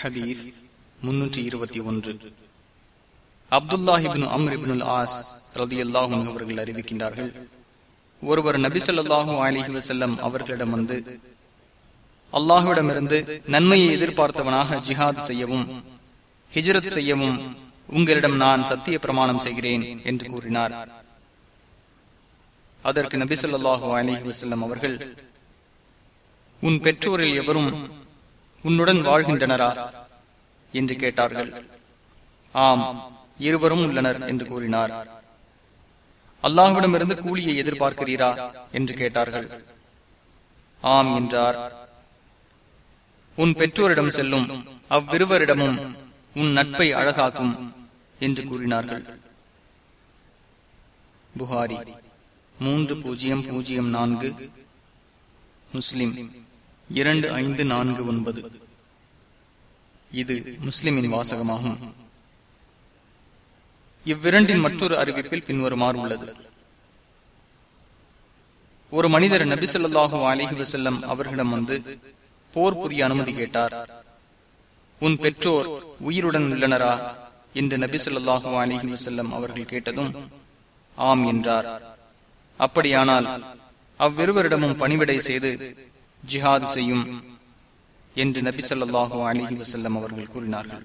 ஹதீஸ் முன்னூற்றி இருபத்தி ஒன்று. அப்துல்லாஹிபின் அம்ரிபின் ஆஸ் ரதி அல்லாஹும் அவர்கள் அறிவிக்கின்றார்கள் ஒருவர் நபி சொல்லாஹு அலிஹி வசல்லம் அவர்களிடம் வந்து அல்லாஹுவிடமிருந்து நன்மையை எதிர்பார்த்தவனாக ஜிஹாத் செய்யவும் ஹிஜ்ரத் செய்யவும் உங்களிடம் நான் சத்திய பிரமாணம் செய்கிறேன் என்று கூறினார். அதற்கு நபி சொல்லாஹு அலிஹி வசல்லம் அவர்கள் உன் பெற்றோரில் எவரும் உன்னுடன் வாழ்கின்றனரா? என்று கேட்டார்கள். ஆம் இருவரும் உள்ளனர் என்று கூறினார். அல்லாஹுவிடமிருந்து கூலியை எதிர்பார்க்கிறீரா? என்று கேட்டார்கள். ஆம் என்றார். உன் பெற்றோரிடம் செல்லும் அவ்விருவரிடமும் உன் நட்பை அழகாக்கும் என்று கூறினார்கள். புகாரி மூன்று பூஜ்ஜியம் பூஜ்ஜியம் நான்கு முஸ்லிம். இரண்டு ஐந்து நான்கு ஒன்பது. இது முஸ்லிமின் வாசகமாகும். இவ்விரண்டின் மற்றொரு அறிவிப்பில் பின்வருமாறு உள்ளது. ஒரு மனிதர் நபிசல்லாஹு அலிஹி வசல்லம் அவர்களிடம் வந்து போர் புரிய அனுமதி கேட்டார். உன் பெற்றோர் உயிருடன் உள்ளனரா? என்று நபிசல்லாஹு அலிஹி வசல்லம் அவர்கள் கேட்டதும் ஆம் என்றார். அப்படியானால் அவ்விருவரிடமும் பணிவிடை செய்து ஜிஹாத் செய்யும் என்று நபி சொல்லாஹு அலிஹி வசல்லம் அவர்கள் கூறினார்கள்.